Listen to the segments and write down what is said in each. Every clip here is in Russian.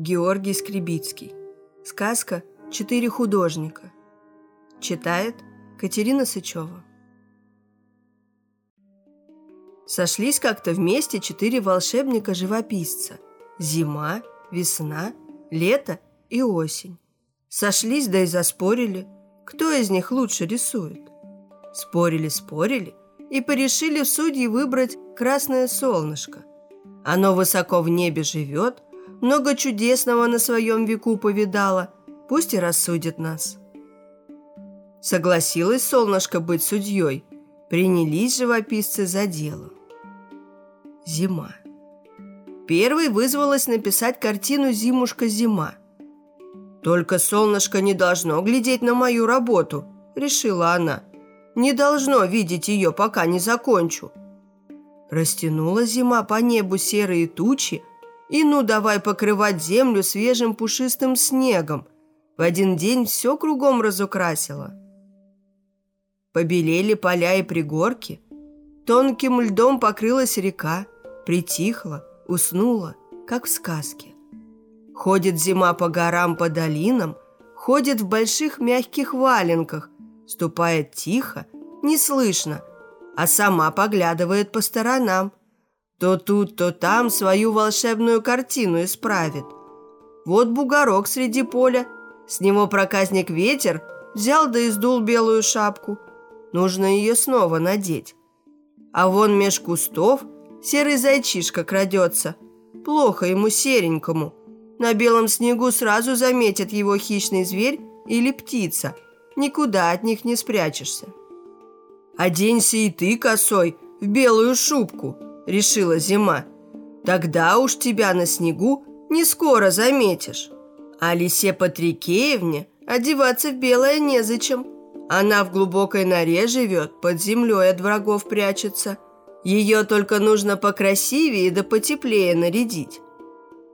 Георгий Скребицкий. Сказка «Четыре художника». Читает Катерина Сычева. Сошлись как-то вместе четыре волшебника-живописца. Зима, весна, лето и осень. Сошлись, да и заспорили, кто из них лучше рисует. Спорили-спорили и порешили судьи выбрать красное солнышко. Оно высоко в небе живет, много чудесного на своем веку повидало, пусть и рассудит нас. Согласилась солнышко быть судьей, принялись живописцы за дело. Зима. Первой вызвалась написать картину «Зимушка-зима». «Только солнышко не должно глядеть на мою работу», — решила она. «Не должно видеть ее, пока не закончу». Растянула зима по небу серые тучи, и ну давай покрывать землю свежим пушистым снегом. В один день все кругом разукрасила. Побелели поля и пригорки. Тонким льдом покрылась река, притихла, уснула, как в сказке. Ходит зима по горам, по долинам, ходит в больших мягких валенках, ступает тихо, не слышно, а сама поглядывает по сторонам. То тут, то там свою волшебную картину исправит. Вот бугорок среди поля, с него проказник ветер взял да издул белую шапку. Нужно ее снова надеть. А вон меж кустов серый зайчишка крадется. Плохо ему серенькому. На белом снегу сразу заметит его хищный зверь или птица. Никуда от них не спрячешься. «Оденься и ты, косой, в белую шубку», – решила зима. «Тогда уж тебя на снегу не скоро заметишь». А лисе Патрикеевне одеваться в белое незачем. Она в глубокой норе живет, под землей от врагов прячется. Ее только нужно покрасивее да потеплее нарядить.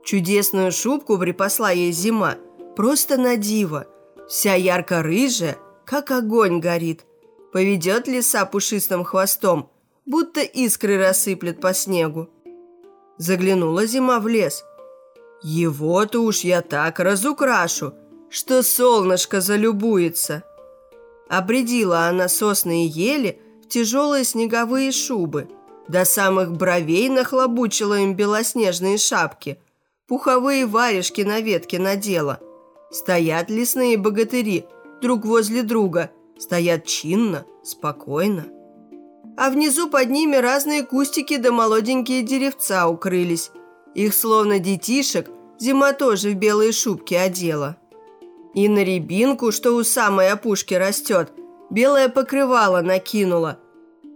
Чудесную шубку припасла ей зима, просто на диво. Вся ярко-рыжая, как огонь горит, Поведет лиса пушистым хвостом, будто искры рассыплет по снегу. Заглянула зима в лес. Его-то уж я так разукрашу, что солнышко залюбуется. Обредила она сосны и ели в тяжелые снеговые шубы. До самых бровей нахлобучила им белоснежные шапки. Пуховые варежки на ветке надела. Стоят лесные богатыри друг возле друга – Стоят чинно, спокойно. А внизу под ними разные кустики да молоденькие деревца укрылись. Их, словно детишек, зима тоже в белые шубки одела. И на рябинку, что у самой опушки растет, белое покрывало накинула.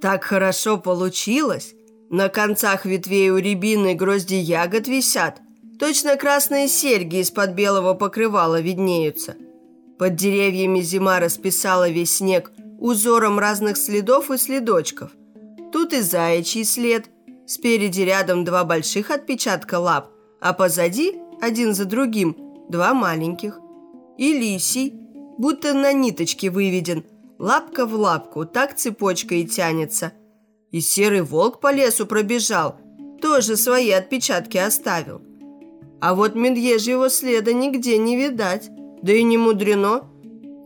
Так хорошо получилось. На концах ветвей у рябины грозди ягод висят. Точно красные серьги из-под белого покрывала виднеются – под деревьями зима расписала весь снег узором разных следов и следочков. Тут и заячий след, спереди рядом два больших отпечатка лап, а позади, один за другим, два маленьких. И лисий, будто на ниточке выведен, лапка в лапку, так цепочка и тянется. И серый волк по лесу пробежал, тоже свои отпечатки оставил. А вот медвежьего следа нигде не видать. Да и не мудрено.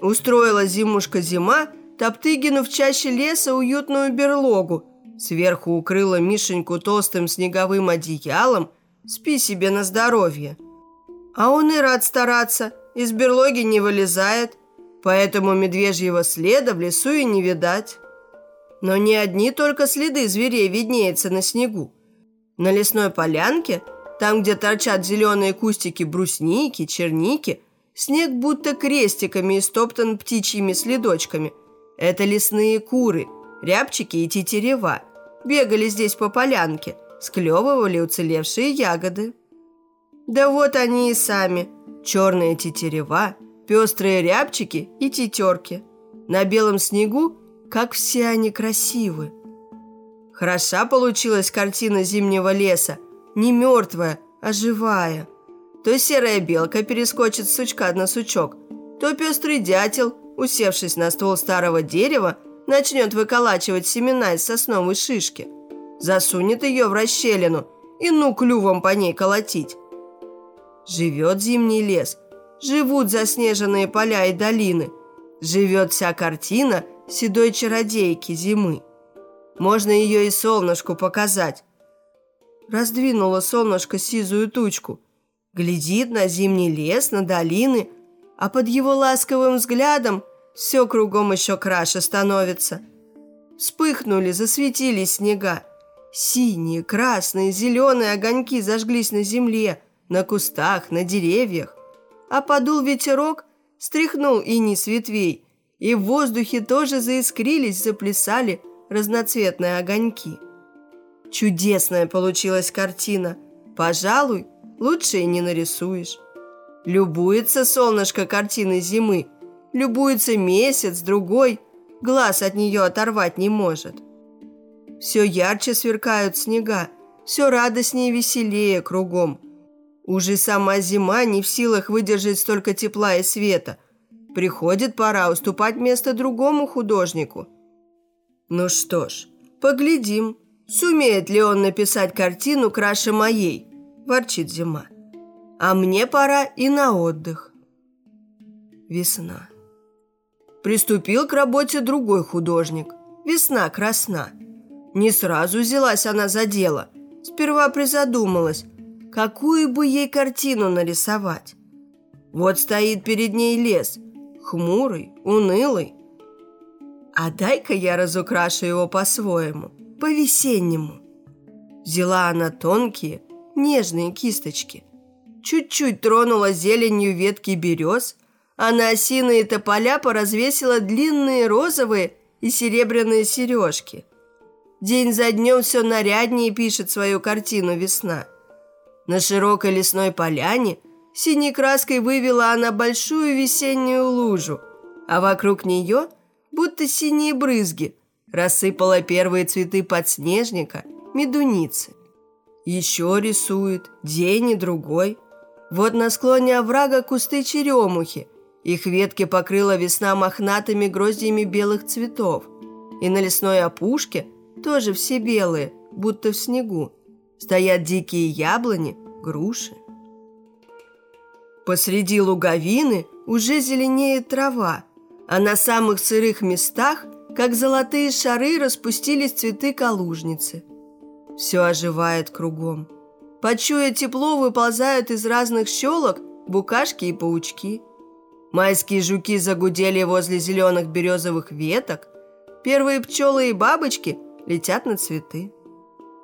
Устроила зимушка зима Топтыгину в чаще леса уютную берлогу. Сверху укрыла Мишеньку толстым снеговым одеялом. Спи себе на здоровье. А он и рад стараться, из берлоги не вылезает, поэтому медвежьего следа в лесу и не видать. Но не одни только следы зверей виднеются на снегу. На лесной полянке, там, где торчат зеленые кустики брусники, черники, Снег будто крестиками истоптан птичьими следочками. Это лесные куры, рябчики и тетерева. Бегали здесь по полянке, склевывали уцелевшие ягоды. Да вот они и сами. Черные тетерева, пестрые рябчики и тетерки. На белом снегу, как все они красивы. Хороша получилась картина зимнего леса. Не мертвая, а живая. То серая белка перескочит с сучка на сучок, то пестрый дятел, усевшись на ствол старого дерева, начнет выколачивать семена из сосновой шишки. Засунет ее в расщелину и ну клювом по ней колотить. Живет зимний лес, живут заснеженные поля и долины, живет вся картина седой чародейки зимы. Можно ее и солнышку показать. Раздвинуло солнышко сизую тучку, глядит на зимний лес, на долины, а под его ласковым взглядом все кругом еще краше становится. Вспыхнули, засветились снега. Синие, красные, зеленые огоньки зажглись на земле, на кустах, на деревьях. А подул ветерок, стряхнул ини с ветвей, и в воздухе тоже заискрились, заплясали разноцветные огоньки. Чудесная получилась картина. Пожалуй, лучше и не нарисуешь. Любуется солнышко картины зимы, любуется месяц, другой, глаз от нее оторвать не может. Все ярче сверкают снега, все радостнее и веселее кругом. Уже сама зима не в силах выдержать столько тепла и света. Приходит пора уступать место другому художнику. Ну что ж, поглядим, сумеет ли он написать картину краше моей, ворчит зима. А мне пора и на отдых. Весна. Приступил к работе другой художник. Весна красна. Не сразу взялась она за дело. Сперва призадумалась, какую бы ей картину нарисовать. Вот стоит перед ней лес, хмурый, унылый. А дай-ка я разукрашу его по-своему, по-весеннему. Взяла она тонкие, нежные кисточки – чуть-чуть тронула зеленью ветки берез, а на осиные тополя поразвесила длинные розовые и серебряные сережки. День за днем все наряднее пишет свою картину весна. На широкой лесной поляне синей краской вывела она большую весеннюю лужу, а вокруг нее, будто синие брызги, рассыпала первые цветы подснежника, медуницы. Еще рисует день и другой – вот на склоне оврага кусты черемухи. Их ветки покрыла весна мохнатыми гроздьями белых цветов. И на лесной опушке тоже все белые, будто в снегу. Стоят дикие яблони, груши. Посреди луговины уже зеленеет трава, а на самых сырых местах, как золотые шары, распустились цветы калужницы. Все оживает кругом. Почуя тепло, выползают из разных щелок букашки и паучки. Майские жуки загудели возле зеленых березовых веток. Первые пчелы и бабочки летят на цветы.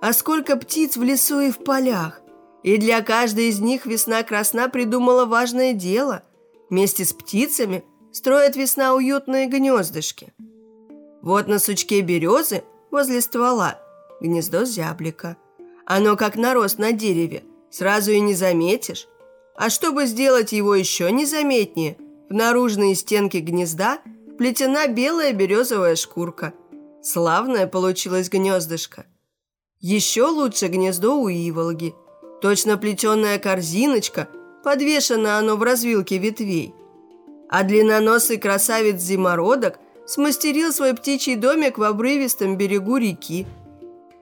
А сколько птиц в лесу и в полях. И для каждой из них весна красна придумала важное дело. Вместе с птицами строят весна уютные гнездышки. Вот на сучке березы возле ствола гнездо зяблика – оно как нарост на дереве, сразу и не заметишь. А чтобы сделать его еще незаметнее, в наружные стенки гнезда плетена белая березовая шкурка. Славное получилось гнездышко. Еще лучше гнездо у иволги. Точно плетеная корзиночка, подвешено оно в развилке ветвей. А длинноносый красавец-зимородок смастерил свой птичий домик в обрывистом берегу реки –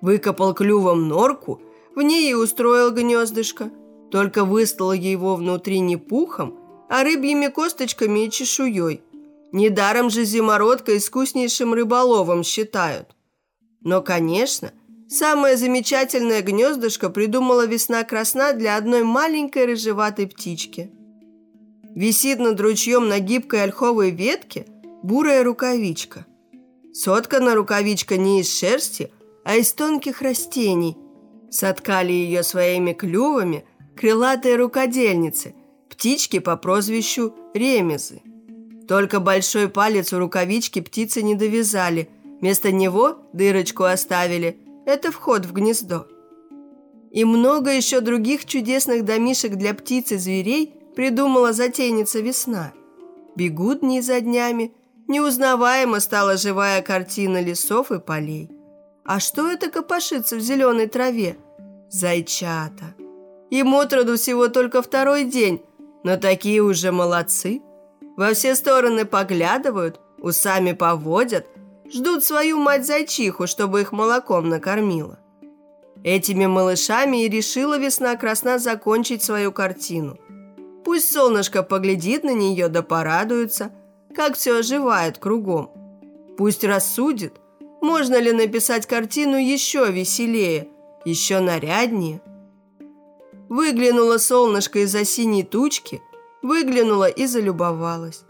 Выкопал клювом норку, в ней и устроил гнездышко. Только выстлал его внутри не пухом, а рыбьими косточками и чешуей. Недаром же зимородка искуснейшим рыболовом считают. Но, конечно, самое замечательное гнездышко придумала весна красна для одной маленькой рыжеватой птички. Висит над ручьем на гибкой ольховой ветке бурая рукавичка. Соткана рукавичка не из шерсти, а из тонких растений. Соткали ее своими клювами крылатые рукодельницы, птички по прозвищу ремезы. Только большой палец у рукавички птицы не довязали, вместо него дырочку оставили. Это вход в гнездо. И много еще других чудесных домишек для птиц и зверей придумала затейница весна. Бегут дни за днями, неузнаваемо стала живая картина лесов и полей. А что это копошится в зеленой траве? Зайчата. Им отроду всего только второй день, но такие уже молодцы. Во все стороны поглядывают, усами поводят, ждут свою мать-зайчиху, чтобы их молоком накормила. Этими малышами и решила весна красна закончить свою картину – Пусть солнышко поглядит на нее да порадуется, как все оживает кругом. Пусть рассудит, можно ли написать картину еще веселее, еще наряднее. Выглянуло солнышко из-за синей тучки, выглянуло и залюбовалось.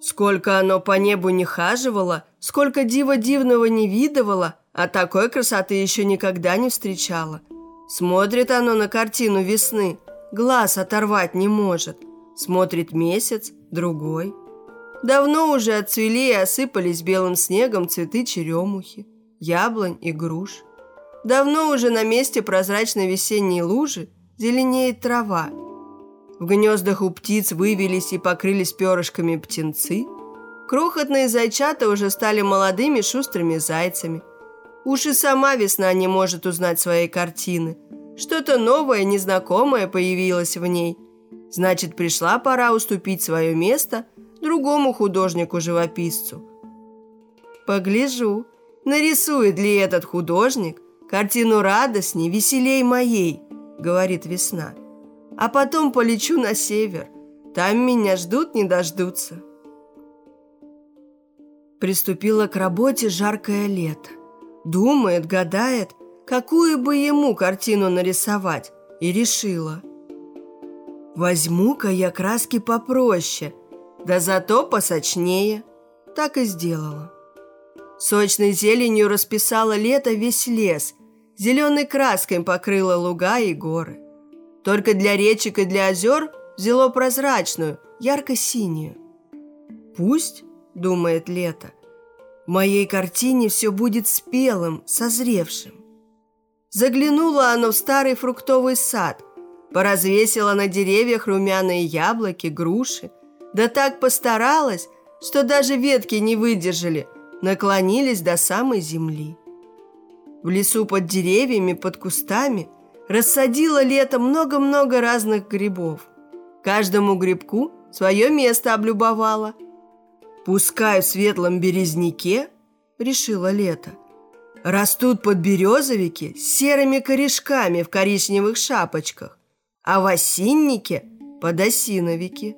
Сколько оно по небу не хаживало, сколько дива дивного не видывало, а такой красоты еще никогда не встречала. Смотрит оно на картину весны – глаз оторвать не может. Смотрит месяц, другой. Давно уже отцвели и осыпались белым снегом цветы черемухи, яблонь и груш. Давно уже на месте прозрачной весенней лужи зеленеет трава. В гнездах у птиц вывелись и покрылись перышками птенцы. Крохотные зайчата уже стали молодыми шустрыми зайцами. Уж и сама весна не может узнать своей картины – что-то новое, незнакомое появилось в ней. Значит, пришла пора уступить свое место другому художнику-живописцу. Погляжу, нарисует ли этот художник картину радостней, веселей моей, говорит весна. А потом полечу на север. Там меня ждут, не дождутся. Приступила к работе жаркое лето. Думает, гадает – какую бы ему картину нарисовать, и решила. Возьму-ка я краски попроще, да зато посочнее. Так и сделала. Сочной зеленью расписала лето весь лес, зеленой краской покрыла луга и горы. Только для речек и для озер взяло прозрачную, ярко-синюю. «Пусть, — думает лето, — в моей картине все будет спелым, созревшим. Заглянуло оно в старый фруктовый сад, поразвесило на деревьях румяные яблоки, груши, да так постаралась, что даже ветки не выдержали, наклонились до самой земли. В лесу под деревьями, под кустами рассадило лето много-много разных грибов. Каждому грибку свое место облюбовало. «Пускай в светлом березняке», — решило лето, — растут подберезовики с серыми корешками в коричневых шапочках, а в осиннике – подосиновики.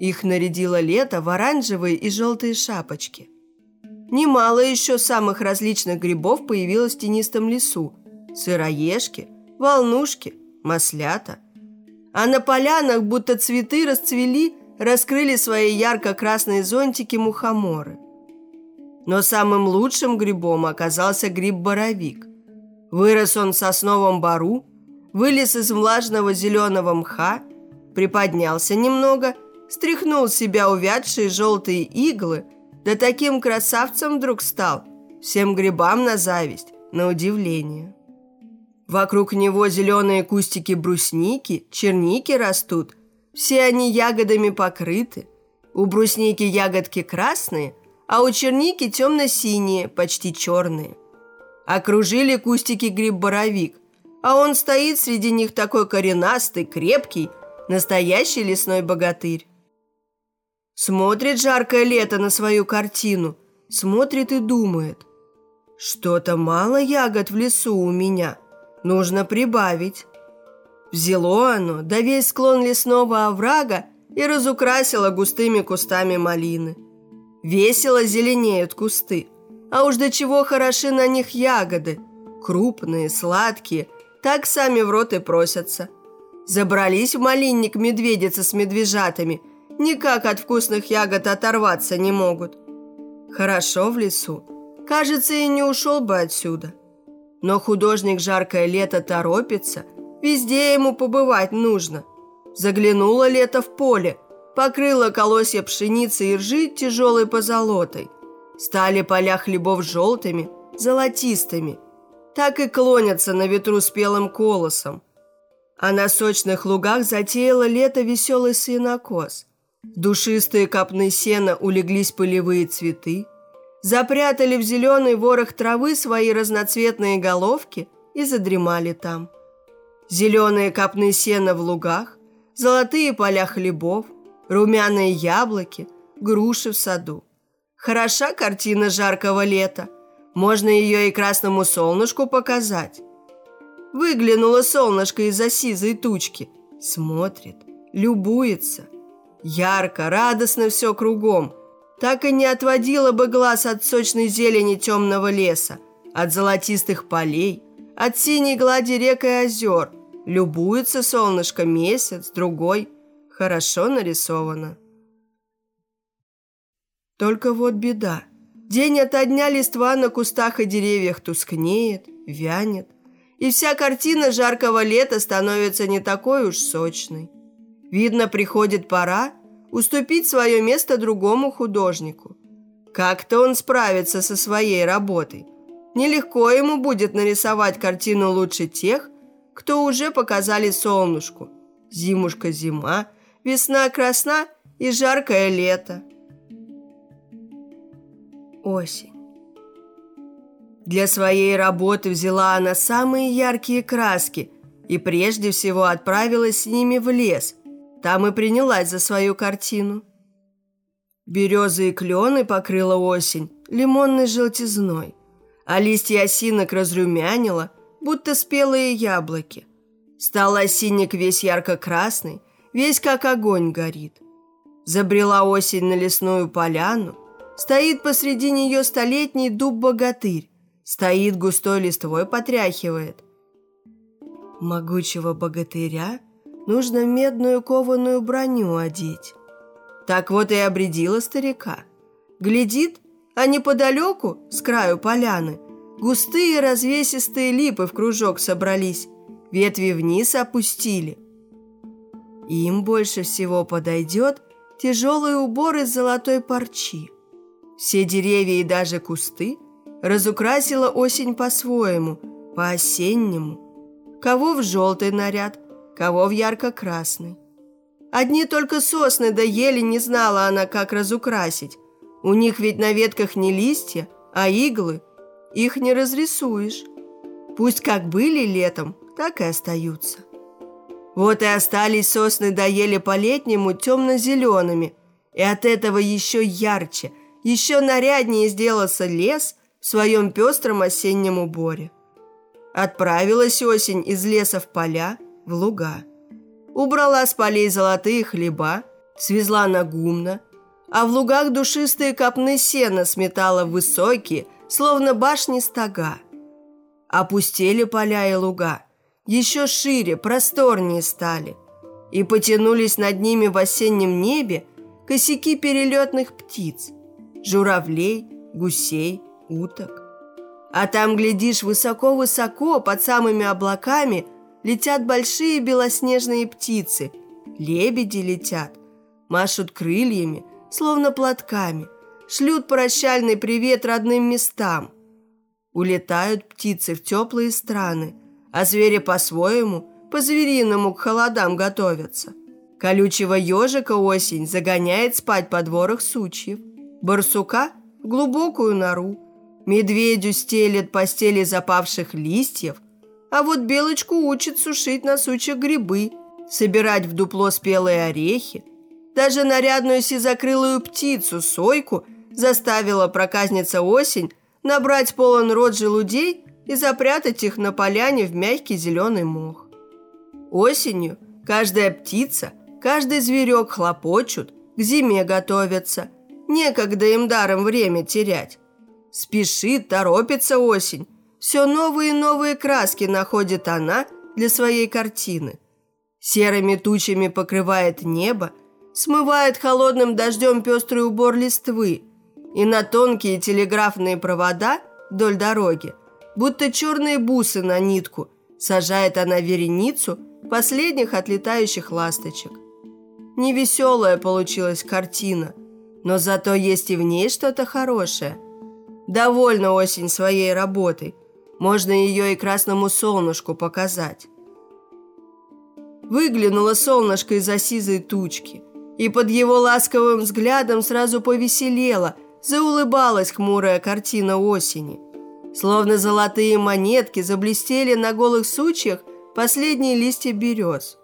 Их нарядило лето в оранжевые и желтые шапочки. Немало еще самых различных грибов появилось в тенистом лесу – сыроежки, волнушки, маслята. А на полянах будто цветы расцвели, раскрыли свои ярко-красные зонтики мухоморы – но самым лучшим грибом оказался гриб-боровик. Вырос он в сосновом бару, вылез из влажного зеленого мха, приподнялся немного, стряхнул с себя увядшие желтые иглы, да таким красавцем вдруг стал, всем грибам на зависть, на удивление. Вокруг него зеленые кустики брусники, черники растут, все они ягодами покрыты. У брусники ягодки красные, а у черники темно-синие, почти черные. Окружили кустики гриб-боровик, а он стоит среди них такой коренастый, крепкий, настоящий лесной богатырь. Смотрит жаркое лето на свою картину, смотрит и думает. Что-то мало ягод в лесу у меня, нужно прибавить. Взяло оно, да весь склон лесного оврага и разукрасило густыми кустами малины. Весело зеленеют кусты, а уж до чего хороши на них ягоды. Крупные, сладкие, так сами в рот и просятся. Забрались в малинник медведицы с медвежатами, никак от вкусных ягод оторваться не могут. Хорошо в лесу, кажется, и не ушел бы отсюда. Но художник жаркое лето торопится, везде ему побывать нужно. Заглянуло лето в поле – покрыла колосья пшеницы и ржи тяжелой позолотой. Стали поля хлебов желтыми, золотистыми. Так и клонятся на ветру спелым колосом. А на сочных лугах затеяло лето веселый сенокос. Душистые копны сена улеглись полевые цветы, запрятали в зеленый ворох травы свои разноцветные головки и задремали там. Зеленые копны сена в лугах, золотые поля хлебов – румяные яблоки, груши в саду. Хороша картина жаркого лета. Можно ее и красному солнышку показать. Выглянуло солнышко из-за сизой тучки, смотрит, любуется. Ярко, радостно все кругом. Так и не отводила бы глаз от сочной зелени темного леса, от золотистых полей, от синей глади рек и озер. Любуется солнышко месяц, другой. Хорошо нарисовано. Только вот беда. День ото дня листва на кустах и деревьях тускнеет, вянет, и вся картина жаркого лета становится не такой уж сочной. Видно, приходит пора уступить свое место другому художнику. Как-то он справится со своей работой. Нелегко ему будет нарисовать картину лучше тех, кто уже показали солнышку. Зимушка зима, весна красна и жаркое лето. Осень. Для своей работы взяла она самые яркие краски и прежде всего отправилась с ними в лес. Там и принялась за свою картину. Березы и клены покрыла осень лимонной желтизной, а листья осинок разрумянила, будто спелые яблоки. Стал осинник весь ярко-красный, весь как огонь горит. Забрела осень на лесную поляну, стоит посреди нее столетний дуб-богатырь, Стоит густой листвой, потряхивает. Могучего богатыря нужно медную кованую броню одеть. Так вот и обредила старика. Глядит, а неподалеку, с краю поляны, густые развесистые липы в кружок собрались, ветви вниз опустили. Им больше всего подойдет тяжелый убор из золотой парчи. Все деревья и даже кусты – разукрасила осень по-своему, по-осеннему. Кого в желтый наряд, кого в ярко-красный. Одни только сосны да ели не знала она, как разукрасить. У них ведь на ветках не листья, а иглы. Их не разрисуешь. Пусть как были летом, так и остаются. Вот и остались сосны да ели по-летнему темно-зелеными, и от этого еще ярче, еще наряднее сделался лес – в своем пестром осеннем уборе. Отправилась осень из леса в поля, в луга. Убрала с полей золотые хлеба, свезла на гумно, а в лугах душистые копны сена сметала высокие, словно башни стога. Опустели поля и луга, еще шире, просторнее стали, и потянулись над ними в осеннем небе косяки перелетных птиц, журавлей, гусей, уток. А там, глядишь, высоко-высоко, под самыми облаками, летят большие белоснежные птицы. Лебеди летят, машут крыльями, словно платками, шлют прощальный привет родным местам. Улетают птицы в теплые страны, а звери по-своему, по-звериному к холодам готовятся. Колючего ежика осень загоняет спать под ворох сучьев, барсука – в глубокую нору, Медведю стелет постели запавших листьев, а вот белочку учит сушить на сучьях грибы, собирать в дупло спелые орехи. Даже нарядную сизокрылую птицу, сойку, заставила проказница осень набрать полон рот желудей и запрятать их на поляне в мягкий зеленый мох. Осенью каждая птица, каждый зверек хлопочут, к зиме готовятся. Некогда им даром время терять. Спешит, торопится осень. Все новые и новые краски находит она для своей картины. Серыми тучами покрывает небо, смывает холодным дождем пестрый убор листвы, и на тонкие телеграфные провода вдоль дороги, будто черные бусы на нитку, сажает она вереницу последних отлетающих ласточек. Невеселая получилась картина, но зато есть и в ней что-то хорошее – Довольна осень своей работой. Можно ее и красному солнышку показать. Выглянуло солнышко из-за сизой тучки, и под его ласковым взглядом сразу повеселела, заулыбалась хмурая картина осени. Словно золотые монетки заблестели на голых сучьях последние листья берез.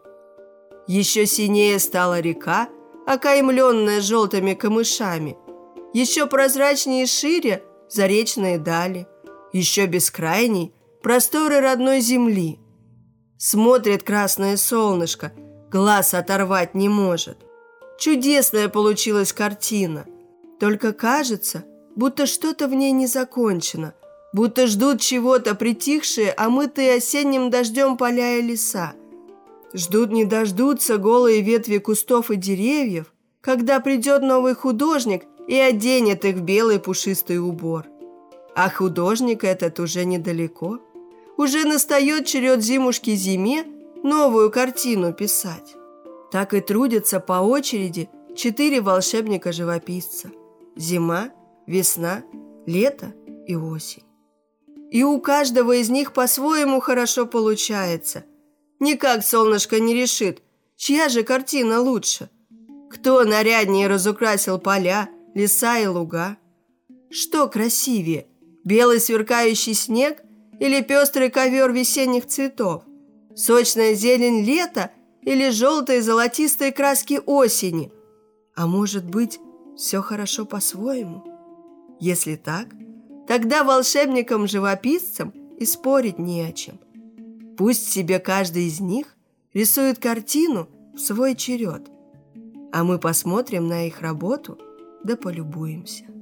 Еще синее стала река, окаймленная желтыми камышами. Еще прозрачнее и шире заречные дали, еще бескрайней просторы родной земли. Смотрит красное солнышко, глаз оторвать не может. Чудесная получилась картина. Только кажется, будто что-то в ней не закончено, будто ждут чего-то притихшие, омытые осенним дождем поля и леса. Ждут не дождутся голые ветви кустов и деревьев, когда придет новый художник и оденет их в белый пушистый убор. А художник этот уже недалеко. Уже настает черед зимушки зиме новую картину писать. Так и трудятся по очереди четыре волшебника-живописца. Зима, весна, лето и осень. И у каждого из них по-своему хорошо получается. Никак солнышко не решит, чья же картина лучше. Кто наряднее разукрасил поля, леса и луга? Что красивее, белый сверкающий снег или пестрый ковер весенних цветов? Сочная зелень лета или желтые золотистые краски осени? А может быть, все хорошо по-своему? Если так, тогда волшебникам-живописцам и спорить не о чем. Пусть себе каждый из них рисует картину в свой черед, а мы посмотрим на их работу да полюбуемся.